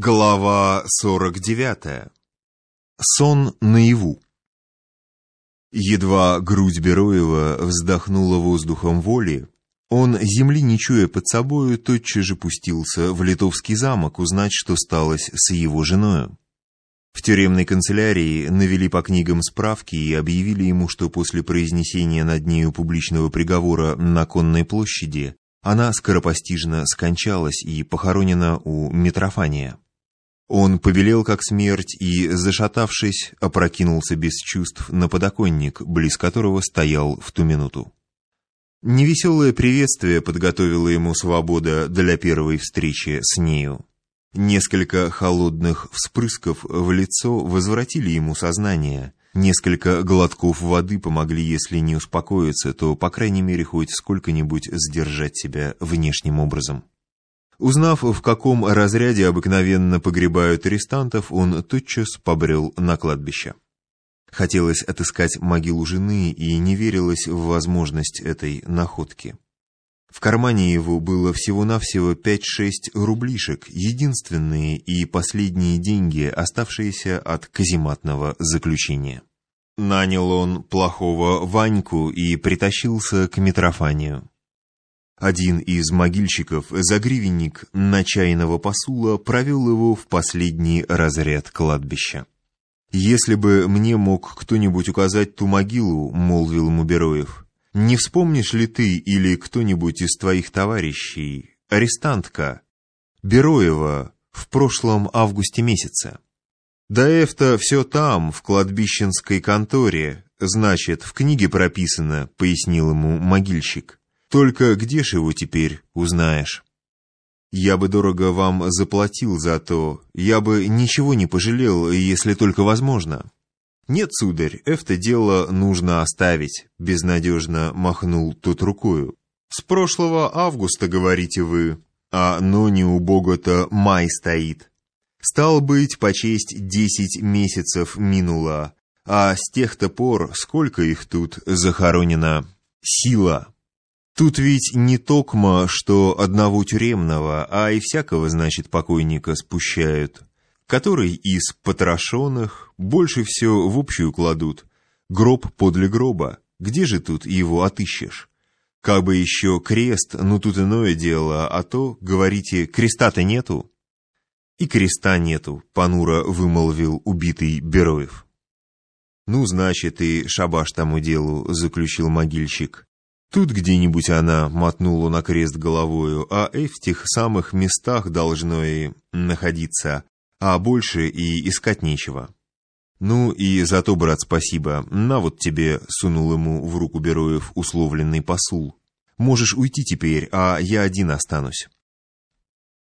Глава 49. Сон наяву. Едва грудь Бероева вздохнула воздухом воли, он, земли не чуя под собою, тотчас же пустился в литовский замок узнать, что сталось с его женою. В тюремной канцелярии навели по книгам справки и объявили ему, что после произнесения над нею публичного приговора на Конной площади она скоропостижно скончалась и похоронена у Митрофания. Он повелел как смерть и, зашатавшись, опрокинулся без чувств на подоконник, близ которого стоял в ту минуту. Невеселое приветствие подготовила ему свобода для первой встречи с нею. Несколько холодных вспрысков в лицо возвратили ему сознание. Несколько глотков воды помогли, если не успокоиться, то, по крайней мере, хоть сколько-нибудь сдержать себя внешним образом. Узнав, в каком разряде обыкновенно погребают арестантов, он тотчас побрел на кладбище. Хотелось отыскать могилу жены и не верилось в возможность этой находки. В кармане его было всего-навсего 5-6 рублишек, единственные и последние деньги, оставшиеся от казематного заключения. Нанял он плохого Ваньку и притащился к Митрофанию. Один из могильщиков, загривенник начайного посула, провел его в последний разряд кладбища. «Если бы мне мог кто-нибудь указать ту могилу», — молвил ему Бероев, — «не вспомнишь ли ты или кто-нибудь из твоих товарищей, арестантка, Бероева, в прошлом августе месяце?» «Да это все там, в кладбищенской конторе, значит, в книге прописано», — пояснил ему могильщик. Только где ж его теперь узнаешь? Я бы дорого вам заплатил за то, я бы ничего не пожалел, если только возможно. Нет, сударь, это дело нужно оставить, безнадежно махнул тот рукою. С прошлого августа, говорите вы, а но не у Бога-то май стоит. Стал быть, по честь десять месяцев минуло, а с тех-то пор сколько их тут захоронено? Сила. Тут ведь не токмо, что одного тюремного, а и всякого, значит, покойника спущают, который из потрошенных больше все в общую кладут. Гроб подле гроба, где же тут его отыщешь? Как бы еще крест, ну тут иное дело, а то, говорите, креста-то нету. И креста нету, понуро вымолвил убитый Бероев. Ну, значит, и шабаш тому делу, заключил могильщик. Тут где-нибудь она мотнула на крест головою, а и в тех самых местах должно и находиться, а больше и искать нечего. Ну и за то, брат, спасибо. На вот тебе, сунул ему в руку Бероев условленный посул. Можешь уйти теперь, а я один останусь.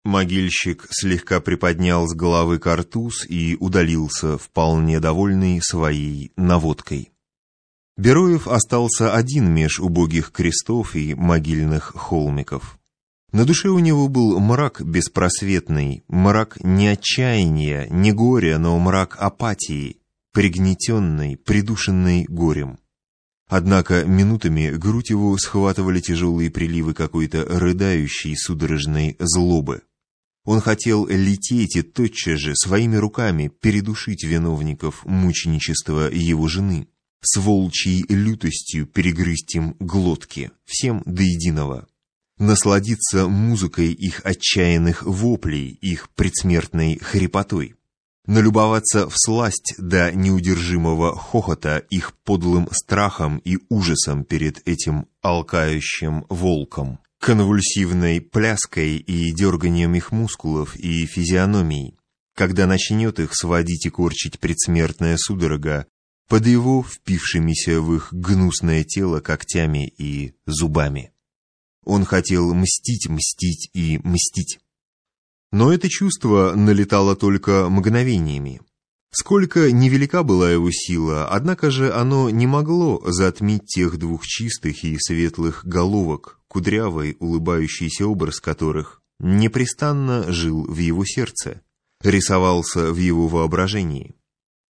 Могильщик слегка приподнял с головы картуз и удалился, вполне довольный своей наводкой. Бероев остался один меж убогих крестов и могильных холмиков. На душе у него был мрак беспросветный, мрак не отчаяния, не горя, но мрак апатии, пригнетенный, придушенный горем. Однако минутами грудь его схватывали тяжелые приливы какой-то рыдающей судорожной злобы. Он хотел лететь и тотчас же своими руками передушить виновников мученичества его жены с волчьей лютостью перегрызть им глотки, всем до единого. Насладиться музыкой их отчаянных воплей, их предсмертной хрипотой. Налюбоваться в сласть до неудержимого хохота их подлым страхом и ужасом перед этим алкающим волком, конвульсивной пляской и дерганием их мускулов и физиономий, когда начнет их сводить и корчить предсмертная судорога, под его впившимися в их гнусное тело когтями и зубами. Он хотел мстить, мстить и мстить. Но это чувство налетало только мгновениями. Сколько невелика была его сила, однако же оно не могло затмить тех двух чистых и светлых головок, кудрявый, улыбающийся образ которых непрестанно жил в его сердце, рисовался в его воображении.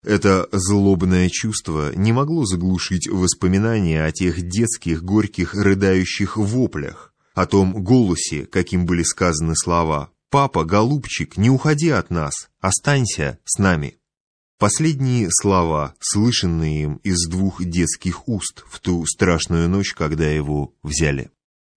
Это злобное чувство не могло заглушить воспоминания о тех детских, горьких, рыдающих воплях, о том голосе, каким были сказаны слова «Папа, голубчик, не уходи от нас, останься с нами». Последние слова, слышанные им из двух детских уст в ту страшную ночь, когда его взяли.